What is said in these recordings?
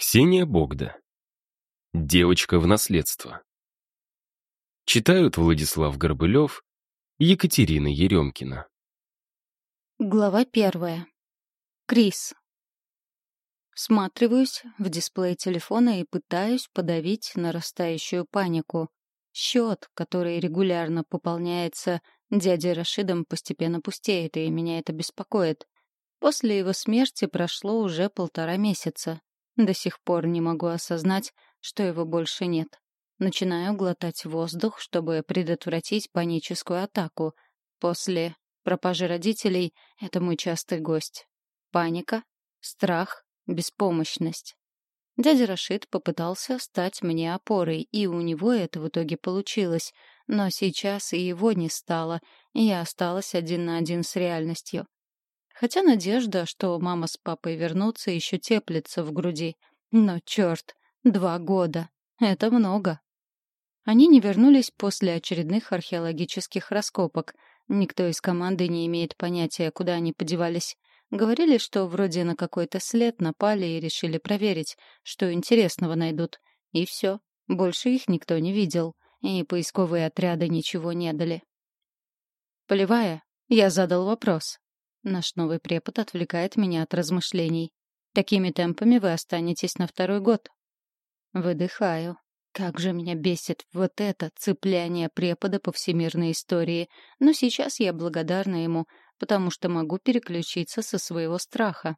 Ксения Богда. Девочка в наследство. Читают Владислав Горбылев и Екатерина Еремкина. Глава первая. Крис. Сматриваюсь в дисплей телефона и пытаюсь подавить нарастающую панику. Счет, который регулярно пополняется дядей Рашидом, постепенно пустеет, и меня это беспокоит. После его смерти прошло уже полтора месяца. До сих пор не могу осознать, что его больше нет. Начинаю глотать воздух, чтобы предотвратить паническую атаку. После пропажи родителей — это мой частый гость. Паника, страх, беспомощность. Дядя Рашид попытался стать мне опорой, и у него это в итоге получилось. Но сейчас и его не стало, и я осталась один на один с реальностью. Хотя надежда, что мама с папой вернутся, еще теплится в груди. Но черт, два года. Это много. Они не вернулись после очередных археологических раскопок. Никто из команды не имеет понятия, куда они подевались. Говорили, что вроде на какой-то след напали и решили проверить, что интересного найдут. И все. Больше их никто не видел. И поисковые отряды ничего не дали. Полевая, я задал вопрос. Наш новый препод отвлекает меня от размышлений. Такими темпами вы останетесь на второй год. Выдыхаю. Как же меня бесит вот это цепляние препода по всемирной истории. Но сейчас я благодарна ему, потому что могу переключиться со своего страха.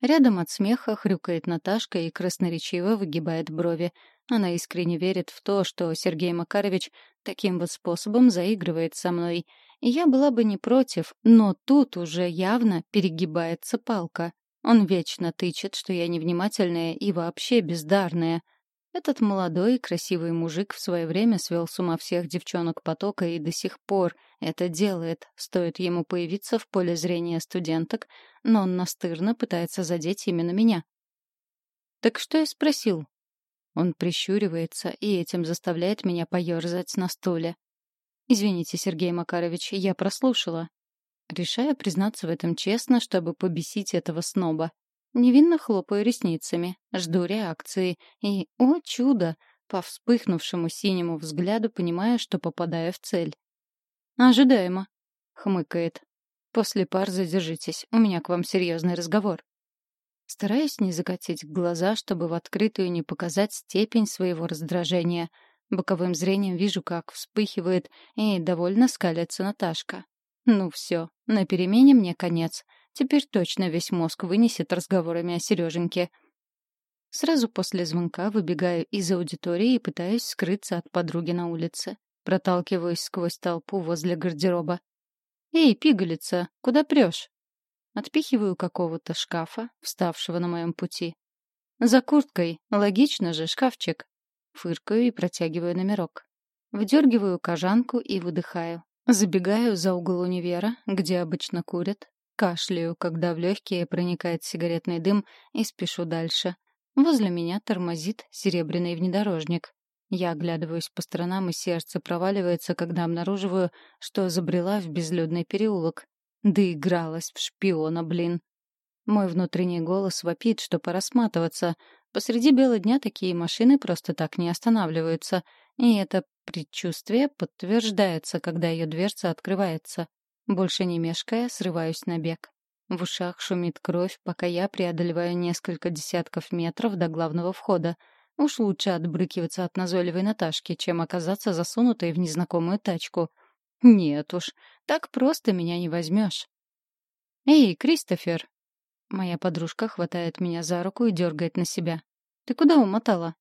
Рядом от смеха хрюкает Наташка и красноречиво выгибает брови. Она искренне верит в то, что Сергей Макарович таким вот способом заигрывает со мной. Я была бы не против, но тут уже явно перегибается палка. Он вечно тычет, что я невнимательная и вообще бездарная. Этот молодой и красивый мужик в свое время свел с ума всех девчонок потока и до сих пор это делает, стоит ему появиться в поле зрения студенток, но он настырно пытается задеть именно меня. «Так что я спросил?» Он прищуривается и этим заставляет меня поерзать на стуле. «Извините, Сергей Макарович, я прослушала». Решаю признаться в этом честно, чтобы побесить этого сноба. Невинно хлопаю ресницами, жду реакции и, о чудо, по вспыхнувшему синему взгляду понимаю, что попадаю в цель. «Ожидаемо», — хмыкает. «После пар задержитесь, у меня к вам серьезный разговор». Стараюсь не закатить глаза, чтобы в открытую не показать степень своего раздражения. Боковым зрением вижу, как вспыхивает и довольно скалится Наташка. Ну все, на перемене мне конец — Теперь точно весь мозг вынесет разговорами о Сереженьке. Сразу после звонка выбегаю из аудитории и пытаюсь скрыться от подруги на улице. Проталкиваюсь сквозь толпу возле гардероба. «Эй, пигалица, куда прешь?» Отпихиваю какого-то шкафа, вставшего на моем пути. «За курткой, логично же, шкафчик». Фыркаю и протягиваю номерок. Вдергиваю кожанку и выдыхаю. Забегаю за угол универа, где обычно курят, Кашляю, когда в легкие проникает сигаретный дым, и спешу дальше. Возле меня тормозит серебряный внедорожник. Я оглядываюсь по сторонам, и сердце проваливается, когда обнаруживаю, что забрела в безлюдный переулок. Да игралась в шпиона, блин. Мой внутренний голос вопит, что пора сматываться. Посреди бела дня такие машины просто так не останавливаются. И это предчувствие подтверждается, когда ее дверца открывается. Больше не мешкая, срываюсь на бег. В ушах шумит кровь, пока я преодолеваю несколько десятков метров до главного входа. Уж лучше отбрыкиваться от назойливой Наташки, чем оказаться засунутой в незнакомую тачку. Нет уж, так просто меня не возьмешь. «Эй, Кристофер!» Моя подружка хватает меня за руку и дергает на себя. «Ты куда умотала?»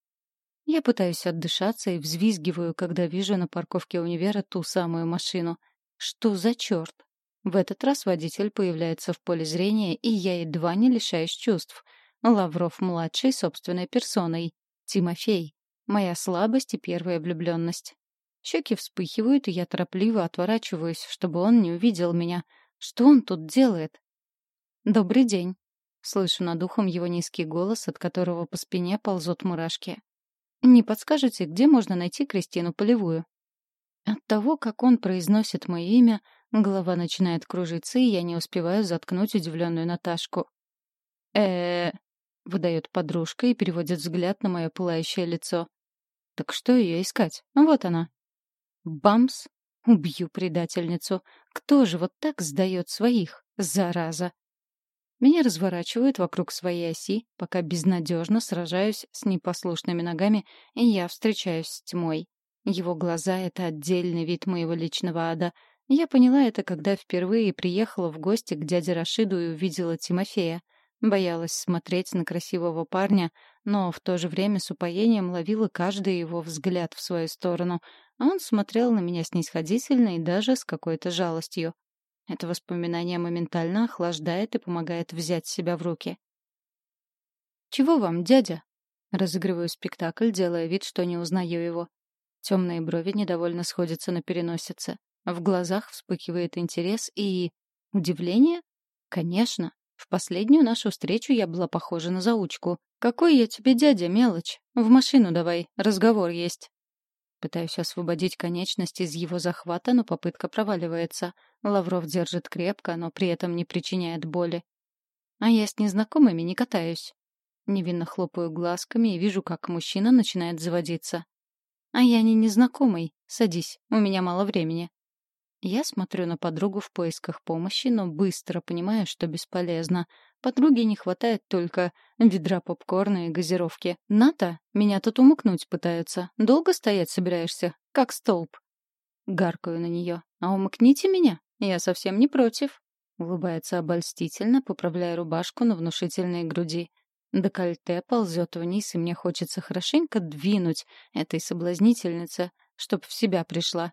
Я пытаюсь отдышаться и взвизгиваю, когда вижу на парковке универа ту самую машину — что за черт? В этот раз водитель появляется в поле зрения, и я едва не лишаюсь чувств. Лавров-младший собственной персоной. Тимофей. Моя слабость и первая влюбленность. Щеки вспыхивают, и я торопливо отворачиваюсь, чтобы он не увидел меня. Что он тут делает? «Добрый день». Слышу над ухом его низкий голос, от которого по спине ползут мурашки. «Не подскажете, где можно найти Кристину Полевую?» От того, как он произносит мое имя, голова начинает кружиться, и я не успеваю заткнуть удивленную Наташку. э выдает подружка и переводит взгляд на мое пылающее лицо. Так что ее искать? Вот она. Бамс! Убью предательницу. Кто же вот так сдает своих? Зараза! Меня разворачивают вокруг своей оси, пока безнадежно сражаюсь с непослушными ногами, и я встречаюсь с тьмой. Его глаза — это отдельный вид моего личного ада. Я поняла это, когда впервые приехала в гости к дяде Рашиду и увидела Тимофея. Боялась смотреть на красивого парня, но в то же время с упоением ловила каждый его взгляд в свою сторону, а он смотрел на меня снисходительно и даже с какой-то жалостью. Это воспоминание моментально охлаждает и помогает взять себя в руки. «Чего вам, дядя?» Разыгрываю спектакль, делая вид, что не узнаю его. Темные брови недовольно сходятся на переносице. В глазах вспыхивает интерес и... Удивление? Конечно. В последнюю нашу встречу я была похожа на заучку. «Какой я тебе дядя, мелочь? В машину давай, разговор есть». Пытаюсь освободить конечность из его захвата, но попытка проваливается. Лавров держит крепко, но при этом не причиняет боли. А я с незнакомыми не катаюсь. Невинно хлопаю глазками и вижу, как мужчина начинает заводиться. А я не незнакомый. Садись, у меня мало времени. Я смотрю на подругу в поисках помощи, но быстро понимаю, что бесполезно. Подруге не хватает только ведра попкорна и газировки. Ната, меня тут умыкнуть пытаются. Долго стоять собираешься? Как столб. Гаркаю на нее. А умыкните меня? Я совсем не против. Улыбается обольстительно, поправляя рубашку на внушительной груди. Декольте ползет вниз, и мне хочется хорошенько двинуть этой соблазнительнице, чтоб в себя пришла.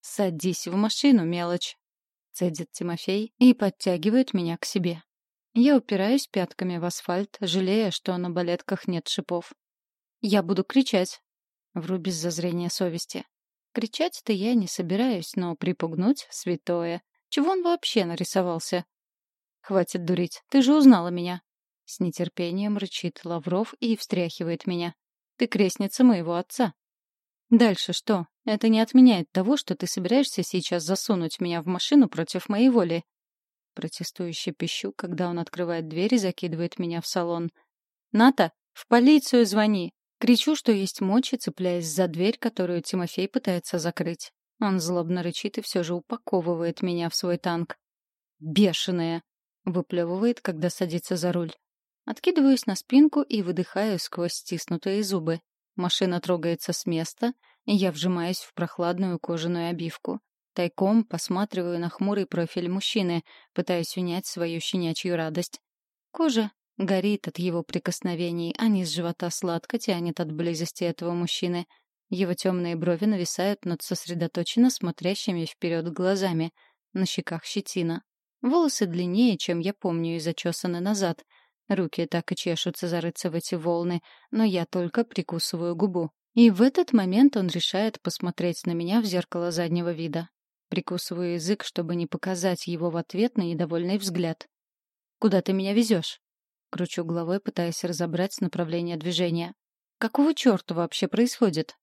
«Садись в машину, мелочь!» — цедит Тимофей и подтягивает меня к себе. Я упираюсь пятками в асфальт, жалея, что на балетках нет шипов. «Я буду кричать!» — вру без зазрения совести. Кричать-то я не собираюсь, но припугнуть — святое. Чего он вообще нарисовался? «Хватит дурить, ты же узнала меня!» С нетерпением рычит Лавров и встряхивает меня. «Ты крестница моего отца!» Дальше что? Это не отменяет того, что ты собираешься сейчас засунуть меня в машину против моей воли. Протестующе пищу, когда он открывает дверь и закидывает меня в салон. «Ната, в полицию звони!» Кричу, что есть мочи, цепляясь за дверь, которую Тимофей пытается закрыть. Он злобно рычит и все же упаковывает меня в свой танк. «Бешеная!» — выплевывает, когда садится за руль. Откидываюсь на спинку и выдыхаю сквозь стиснутые зубы. Машина трогается с места, я вжимаюсь в прохладную кожаную обивку. Тайком посматриваю на хмурый профиль мужчины, пытаясь унять свою щенячью радость. Кожа горит от его прикосновений, а низ живота сладко тянет от близости этого мужчины. Его темные брови нависают над сосредоточенно смотрящими вперед глазами. На щеках щетина. Волосы длиннее, чем я помню, и зачесаны назад — Руки так и чешутся зарыться в эти волны, но я только прикусываю губу. И в этот момент он решает посмотреть на меня в зеркало заднего вида. Прикусываю язык, чтобы не показать его в ответ на недовольный взгляд. «Куда ты меня везешь?» Кручу головой, пытаясь разобрать направление движения. «Какого черта вообще происходит?»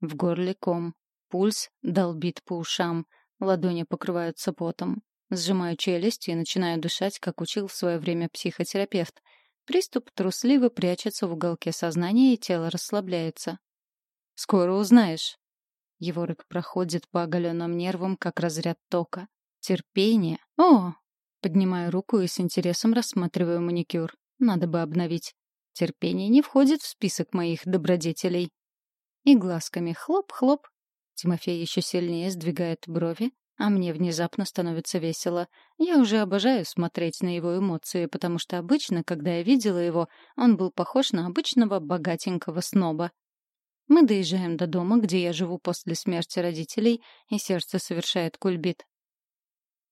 В горле ком. Пульс долбит по ушам. Ладони покрываются потом. Сжимаю челюсть и начинаю дышать, как учил в свое время психотерапевт. Приступ трусливо прячется в уголке сознания, и тело расслабляется. «Скоро узнаешь». Его рык проходит по оголенным нервам, как разряд тока. «Терпение? О!» Поднимаю руку и с интересом рассматриваю маникюр. Надо бы обновить. Терпение не входит в список моих добродетелей. И глазками хлоп-хлоп. Тимофей еще сильнее сдвигает брови, а мне внезапно становится весело. Я уже обожаю смотреть на его эмоции, потому что обычно, когда я видела его, он был похож на обычного богатенького сноба. Мы доезжаем до дома, где я живу после смерти родителей, и сердце совершает кульбит.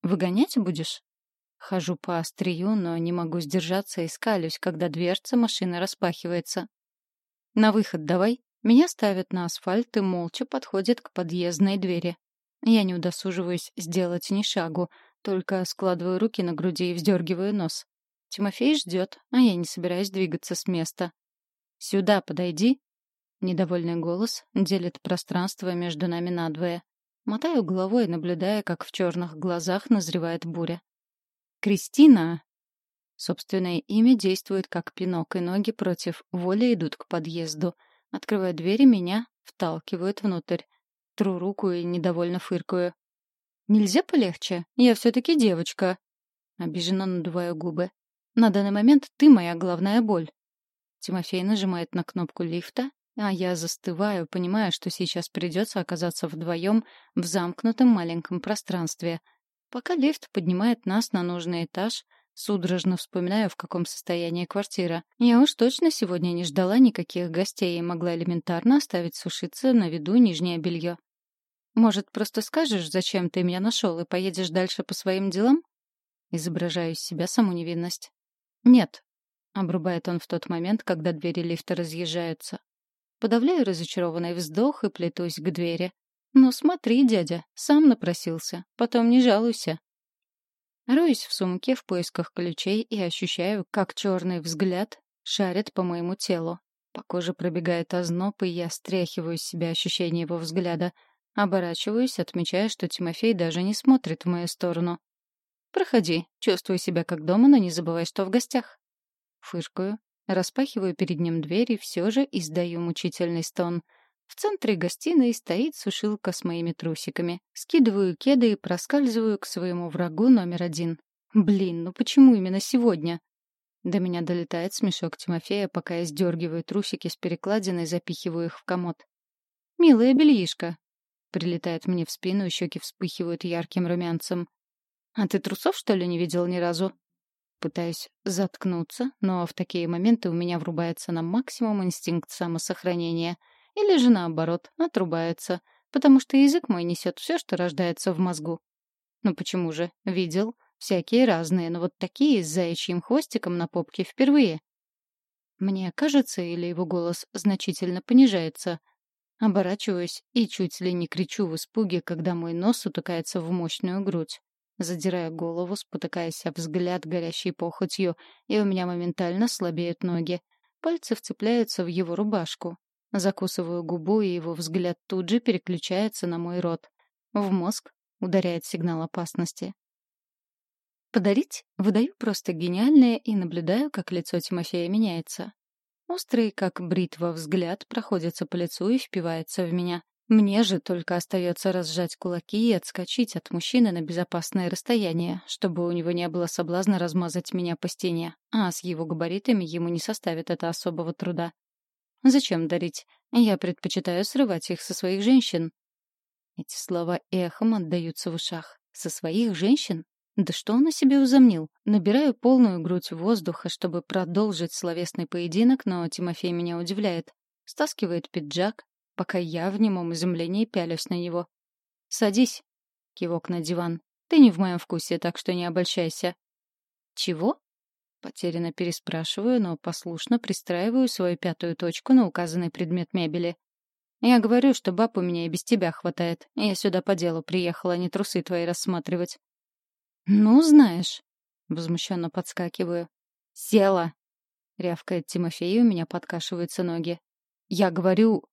«Выгонять будешь?» Хожу по острию, но не могу сдержаться и скалюсь, когда дверца машины распахивается. «На выход давай». Меня ставят на асфальт и молча подходят к подъездной двери. Я не удосуживаюсь сделать ни шагу, только складываю руки на груди и вздергиваю нос. Тимофей ждет, а я не собираюсь двигаться с места. «Сюда подойди!» Недовольный голос делит пространство между нами надвое. Мотаю головой, наблюдая, как в черных глазах назревает буря. «Кристина!» Собственное имя действует как пинок, и ноги против воли идут к подъезду. Открываю дверь, и меня вталкивают внутрь. Тру руку и недовольно фыркаю. «Нельзя полегче? Я все-таки девочка». Обиженно надуваю губы. «На данный момент ты моя главная боль». Тимофей нажимает на кнопку лифта, а я застываю, понимая, что сейчас придется оказаться вдвоем в замкнутом маленьком пространстве. Пока лифт поднимает нас на нужный этаж, Судорожно вспоминаю, в каком состоянии квартира. Я уж точно сегодня не ждала никаких гостей и могла элементарно оставить сушиться на виду нижнее белье. «Может, просто скажешь, зачем ты меня нашел, и поедешь дальше по своим делам?» Изображаю из себя саму невинность. «Нет», — обрубает он в тот момент, когда двери лифта разъезжаются. Подавляю разочарованный вздох и плетусь к двери. «Ну смотри, дядя, сам напросился, потом не жалуйся». Роюсь в сумке в поисках ключей и ощущаю, как черный взгляд шарит по моему телу. По коже пробегает озноб, и я стряхиваю с себя ощущение его взгляда. Оборачиваюсь, отмечая, что Тимофей даже не смотрит в мою сторону. «Проходи, чувствуй себя как дома, но не забывай, что в гостях». Фыркаю, распахиваю перед ним дверь и все же издаю мучительный стон — в центре гостиной стоит сушилка с моими трусиками. Скидываю кеды и проскальзываю к своему врагу номер один. Блин, ну почему именно сегодня? До меня долетает смешок Тимофея, пока я сдергиваю трусики с перекладины и запихиваю их в комод. «Милая бельишка!» Прилетает мне в спину, и щеки вспыхивают ярким румянцем. «А ты трусов, что ли, не видел ни разу?» Пытаюсь заткнуться, но в такие моменты у меня врубается на максимум инстинкт самосохранения — или же наоборот, отрубается, потому что язык мой несет все, что рождается в мозгу. Ну почему же? Видел. Всякие разные, но вот такие с заячьим хвостиком на попке впервые. Мне кажется, или его голос значительно понижается. Оборачиваюсь и чуть ли не кричу в испуге, когда мой нос утыкается в мощную грудь. Задирая голову, спотыкаясь об взгляд, горящей похотью, и у меня моментально слабеют ноги. Пальцы вцепляются в его рубашку. Закусываю губу, и его взгляд тут же переключается на мой рот. В мозг ударяет сигнал опасности. Подарить? Выдаю просто гениальное и наблюдаю, как лицо Тимофея меняется. Острый, как бритва, взгляд проходится по лицу и впивается в меня. Мне же только остается разжать кулаки и отскочить от мужчины на безопасное расстояние, чтобы у него не было соблазна размазать меня по стене, а с его габаритами ему не составит это особого труда. Зачем дарить? Я предпочитаю срывать их со своих женщин. Эти слова эхом отдаются в ушах. Со своих женщин? Да что он о себе uzомнил? Набираю полную грудь воздуха, чтобы продолжить словесный поединок, но Тимофей меня удивляет. Стаскивает пиджак, пока я в немом изумлении пялюсь на него. «Садись», — кивок на диван. «Ты не в моем вкусе, так что не обольщайся». «Чего?» Потерянно переспрашиваю, но послушно пристраиваю свою пятую точку на указанный предмет мебели. Я говорю, что баб у меня и без тебя хватает. Я сюда по делу приехала, не трусы твои рассматривать. Ну, знаешь, возмущенно подскакиваю. Села. Рявкает Тимофей, у меня подкашиваются ноги. Я говорю...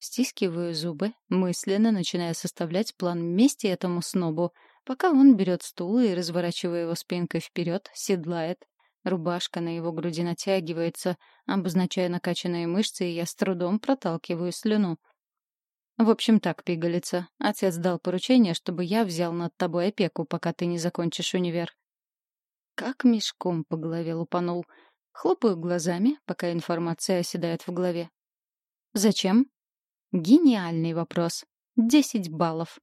Стискиваю зубы, мысленно начиная составлять план мести этому снобу, пока он берет стул и, разворачивая его спинкой вперед, седлает, Рубашка на его груди натягивается, обозначая накачанные мышцы, и я с трудом проталкиваю слюну. В общем так, пигалица. Отец дал поручение, чтобы я взял над тобой опеку, пока ты не закончишь универ. Как мешком по голове лупанул. Хлопаю глазами, пока информация оседает в голове. Зачем? Гениальный вопрос. Десять баллов.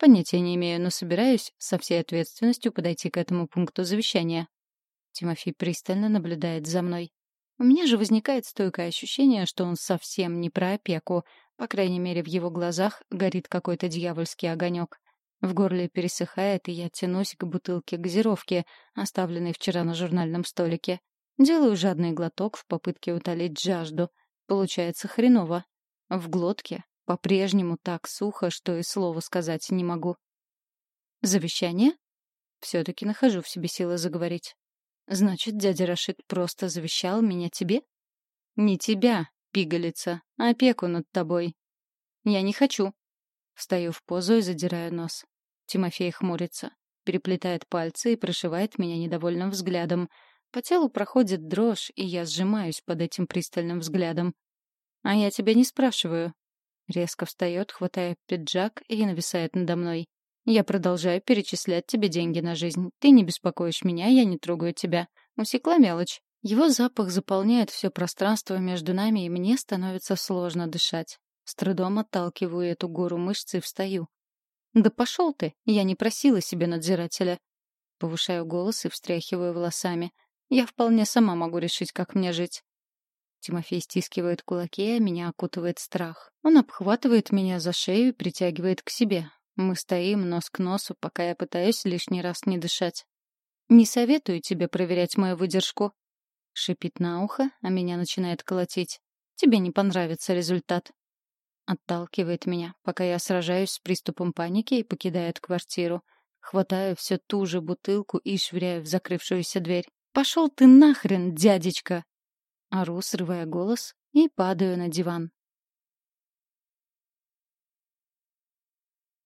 Понятия не имею, но собираюсь со всей ответственностью подойти к этому пункту завещания. Тимофей пристально наблюдает за мной. У меня же возникает стойкое ощущение, что он совсем не про опеку. По крайней мере, в его глазах горит какой-то дьявольский огонек. В горле пересыхает, и я тянусь к бутылке газировки, оставленной вчера на журнальном столике. Делаю жадный глоток в попытке утолить жажду. Получается хреново. В глотке по-прежнему так сухо, что и слова сказать не могу. Завещание? Все-таки нахожу в себе силы заговорить. Значит, дядя Рашид просто завещал меня тебе? Не тебя, пигалица, а опеку над тобой. Я не хочу. Встаю в позу и задираю нос. Тимофей хмурится, переплетает пальцы и прошивает меня недовольным взглядом. По телу проходит дрожь, и я сжимаюсь под этим пристальным взглядом. «А я тебя не спрашиваю». Резко встает, хватая пиджак и нависает надо мной. «Я продолжаю перечислять тебе деньги на жизнь. Ты не беспокоишь меня, я не трогаю тебя. Усекла мелочь». Его запах заполняет все пространство между нами, и мне становится сложно дышать. С трудом отталкиваю эту гору мышц и встаю. «Да пошел ты! Я не просила себе надзирателя!» Повышаю голос и встряхиваю волосами. «Я вполне сама могу решить, как мне жить». Тимофей стискивает кулаки, а меня окутывает страх. Он обхватывает меня за шею и притягивает к себе. Мы стоим нос к носу, пока я пытаюсь лишний раз не дышать. «Не советую тебе проверять мою выдержку», Шипит на ухо, а меня начинает колотить. Тебе не понравится результат. Отталкивает меня, пока я сражаюсь с приступом паники и покидает квартиру. Хватаю все ту же бутылку и швыряю в закрывшуюся дверь. «Пошел ты нахрен, дядечка!» Ору, срывая голос, и падаю на диван.